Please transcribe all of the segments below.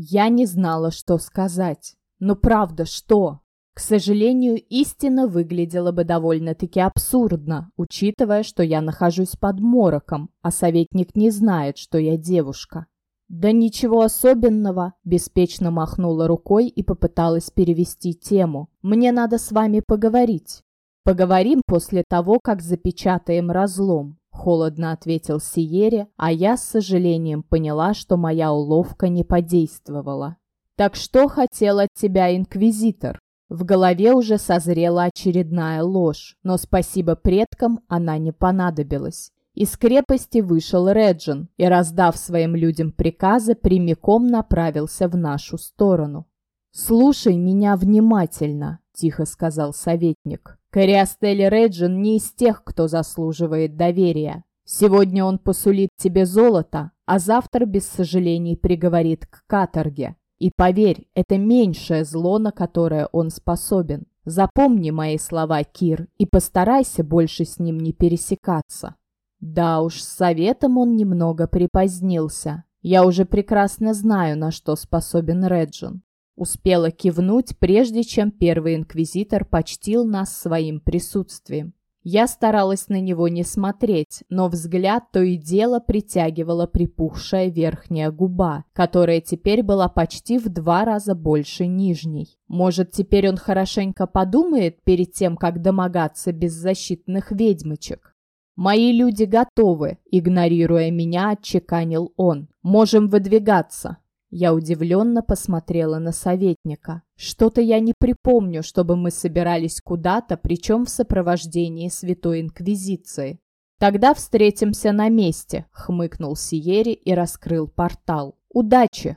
Я не знала, что сказать. Но правда, что? К сожалению, истина выглядела бы довольно-таки абсурдно, учитывая, что я нахожусь под мороком, а советник не знает, что я девушка. «Да ничего особенного», – беспечно махнула рукой и попыталась перевести тему. «Мне надо с вами поговорить». «Поговорим после того, как запечатаем разлом», – холодно ответил Сиере, а я с сожалением поняла, что моя уловка не подействовала. «Так что хотел от тебя Инквизитор?» В голове уже созрела очередная ложь, но спасибо предкам она не понадобилась. Из крепости вышел Реджин и, раздав своим людям приказы, прямиком направился в нашу сторону. «Слушай меня внимательно», – тихо сказал советник. «Кориастель Реджин не из тех, кто заслуживает доверия. Сегодня он посулит тебе золото, а завтра без сожалений приговорит к каторге. И поверь, это меньшее зло, на которое он способен. Запомни мои слова, Кир, и постарайся больше с ним не пересекаться. Да уж, с советом он немного припозднился. Я уже прекрасно знаю, на что способен Реджин. Успела кивнуть, прежде чем первый инквизитор почтил нас своим присутствием. Я старалась на него не смотреть, но взгляд то и дело притягивала припухшая верхняя губа, которая теперь была почти в два раза больше нижней. Может, теперь он хорошенько подумает перед тем, как домогаться беззащитных ведьмочек? «Мои люди готовы», — игнорируя меня, отчеканил он. «Можем выдвигаться». Я удивленно посмотрела на советника. Что-то я не припомню, чтобы мы собирались куда-то, причем в сопровождении Святой Инквизиции. «Тогда встретимся на месте», — хмыкнул Сиери и раскрыл портал. «Удачи!»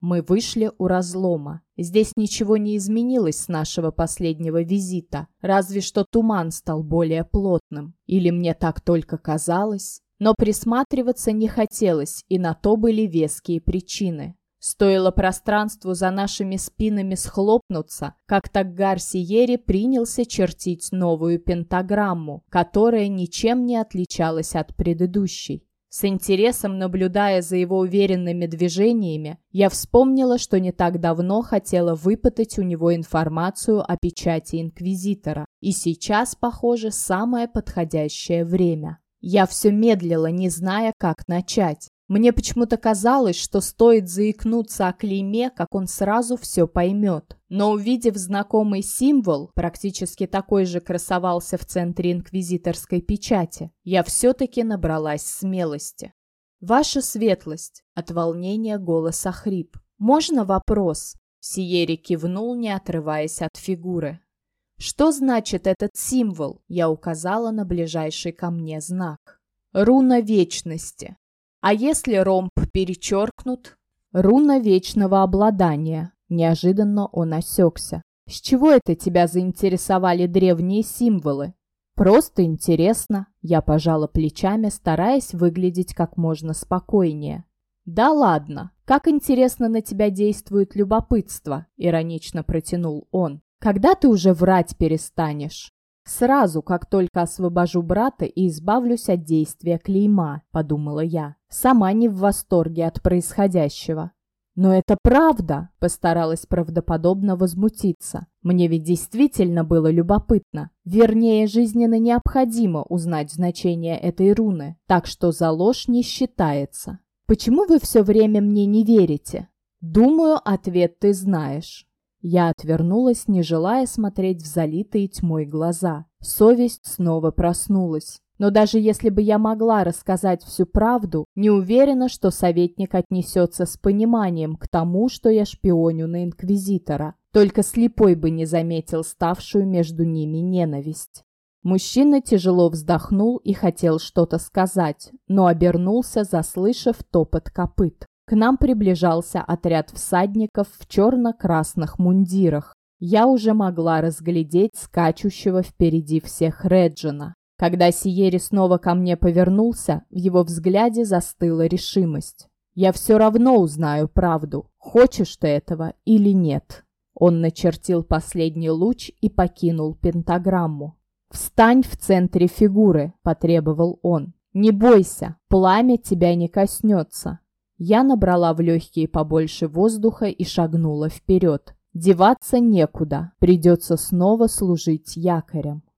Мы вышли у разлома. Здесь ничего не изменилось с нашего последнего визита, разве что туман стал более плотным. Или мне так только казалось? Но присматриваться не хотелось, и на то были веские причины. Стоило пространству за нашими спинами схлопнуться, как Таггар Сиери принялся чертить новую пентаграмму, которая ничем не отличалась от предыдущей. С интересом наблюдая за его уверенными движениями, я вспомнила, что не так давно хотела выпытать у него информацию о печати Инквизитора, и сейчас, похоже, самое подходящее время. Я все медлила, не зная, как начать. Мне почему-то казалось, что стоит заикнуться о клейме, как он сразу все поймет. Но увидев знакомый символ, практически такой же красовался в центре инквизиторской печати, я все-таки набралась смелости. «Ваша светлость!» — от волнения голоса хрип. «Можно вопрос?» Сиери кивнул, не отрываясь от фигуры. «Что значит этот символ?» Я указала на ближайший ко мне знак. «Руна вечности», а если ромб перечеркнут? Руна вечного обладания. Неожиданно он осекся. С чего это тебя заинтересовали древние символы? Просто интересно. Я пожала плечами, стараясь выглядеть как можно спокойнее. Да ладно. Как интересно на тебя действует любопытство, иронично протянул он. Когда ты уже врать перестанешь? «Сразу, как только освобожу брата и избавлюсь от действия клейма», — подумала я. Сама не в восторге от происходящего. «Но это правда!» – постаралась правдоподобно возмутиться. «Мне ведь действительно было любопытно. Вернее, жизненно необходимо узнать значение этой руны, так что за ложь не считается. Почему вы все время мне не верите?» «Думаю, ответ ты знаешь». Я отвернулась, не желая смотреть в залитые тьмой глаза. Совесть снова проснулась. Но даже если бы я могла рассказать всю правду, не уверена, что советник отнесется с пониманием к тому, что я шпионю на Инквизитора. Только слепой бы не заметил ставшую между ними ненависть. Мужчина тяжело вздохнул и хотел что-то сказать, но обернулся, заслышав топот копыт. К нам приближался отряд всадников в черно-красных мундирах. Я уже могла разглядеть скачущего впереди всех Реджина. Когда Сиери снова ко мне повернулся, в его взгляде застыла решимость. «Я все равно узнаю правду, хочешь ты этого или нет». Он начертил последний луч и покинул пентаграмму. «Встань в центре фигуры», — потребовал он. «Не бойся, пламя тебя не коснется». Я набрала в легкие побольше воздуха и шагнула вперед. Деваться некуда, придется снова служить якорем.